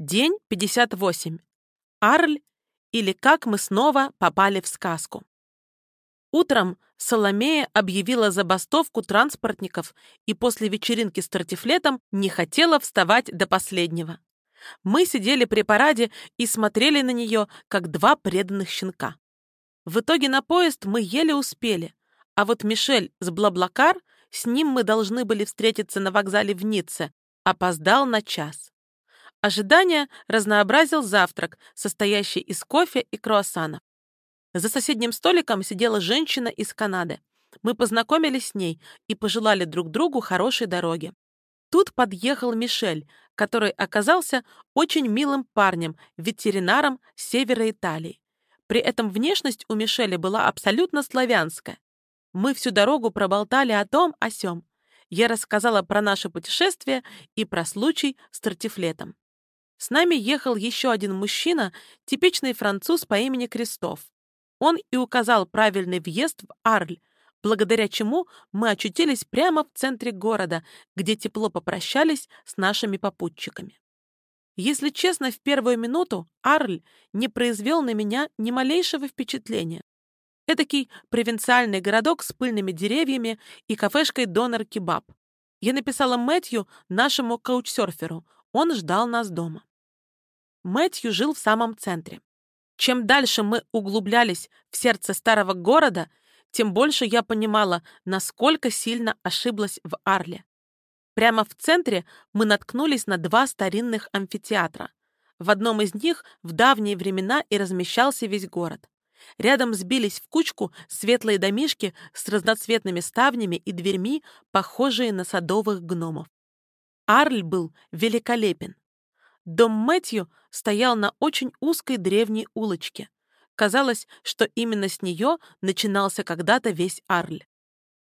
День 58. Арль или как мы снова попали в сказку. Утром Соломея объявила забастовку транспортников и после вечеринки с тортифлетом не хотела вставать до последнего. Мы сидели при параде и смотрели на нее, как два преданных щенка. В итоге на поезд мы еле успели, а вот Мишель с Блаблакар, с ним мы должны были встретиться на вокзале в Ницце, опоздал на час. Ожидание разнообразил завтрак, состоящий из кофе и круассанов. За соседним столиком сидела женщина из Канады. Мы познакомились с ней и пожелали друг другу хорошей дороги. Тут подъехал Мишель, который оказался очень милым парнем, ветеринаром севера Италии. При этом внешность у Мишеля была абсолютно славянская. Мы всю дорогу проболтали о том, о сём. Я рассказала про наше путешествие и про случай с тортифлетом. С нами ехал еще один мужчина, типичный француз по имени Крестов. Он и указал правильный въезд в Арль, благодаря чему мы очутились прямо в центре города, где тепло попрощались с нашими попутчиками. Если честно, в первую минуту Арль не произвел на меня ни малейшего впечатления. Эдакий провинциальный городок с пыльными деревьями и кафешкой «Донор-кебаб». Я написала Мэтью, нашему каучсерферу. Он ждал нас дома. Мэтью жил в самом центре. Чем дальше мы углублялись в сердце старого города, тем больше я понимала, насколько сильно ошиблась в Арле. Прямо в центре мы наткнулись на два старинных амфитеатра. В одном из них в давние времена и размещался весь город. Рядом сбились в кучку светлые домишки с разноцветными ставнями и дверьми, похожие на садовых гномов. Арль был великолепен. Дом Мэтью стоял на очень узкой древней улочке. Казалось, что именно с нее начинался когда-то весь Арль.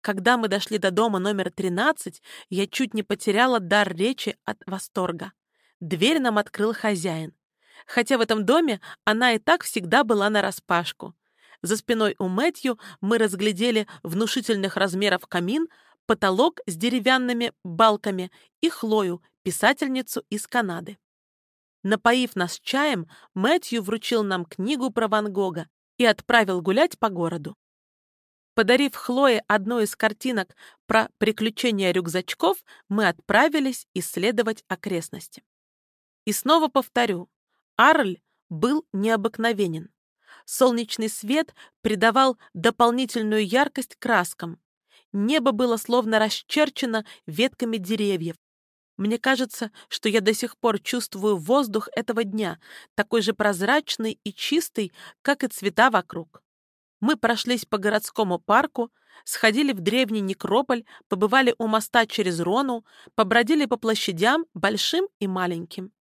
Когда мы дошли до дома номер 13, я чуть не потеряла дар речи от восторга. Дверь нам открыл хозяин. Хотя в этом доме она и так всегда была нараспашку. За спиной у Мэтью мы разглядели внушительных размеров камин, потолок с деревянными балками и Хлою, писательницу из Канады. Напоив нас чаем, Мэтью вручил нам книгу про Ван Гога и отправил гулять по городу. Подарив Хлое одну из картинок про приключения рюкзачков, мы отправились исследовать окрестности. И снова повторю, Арль был необыкновенен. Солнечный свет придавал дополнительную яркость краскам. Небо было словно расчерчено ветками деревьев, мне кажется, что я до сих пор чувствую воздух этого дня, такой же прозрачный и чистый, как и цвета вокруг. Мы прошлись по городскому парку, сходили в древний некрополь, побывали у моста через Рону, побродили по площадям, большим и маленьким.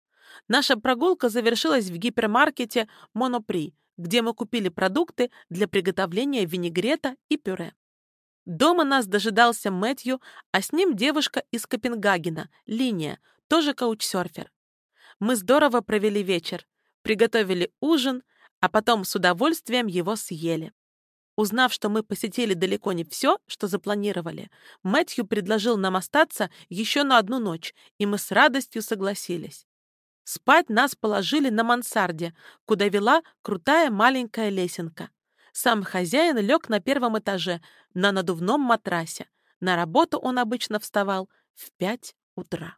Наша прогулка завершилась в гипермаркете «Монопри», где мы купили продукты для приготовления винегрета и пюре. Дома нас дожидался Мэтью, а с ним девушка из Копенгагена, Линия, тоже каучсерфер. Мы здорово провели вечер, приготовили ужин, а потом с удовольствием его съели. Узнав, что мы посетили далеко не все, что запланировали, Мэтью предложил нам остаться еще на одну ночь, и мы с радостью согласились. Спать нас положили на мансарде, куда вела крутая маленькая лесенка. Сам хозяин лег на первом этаже, на надувном матрасе. На работу он обычно вставал в пять утра.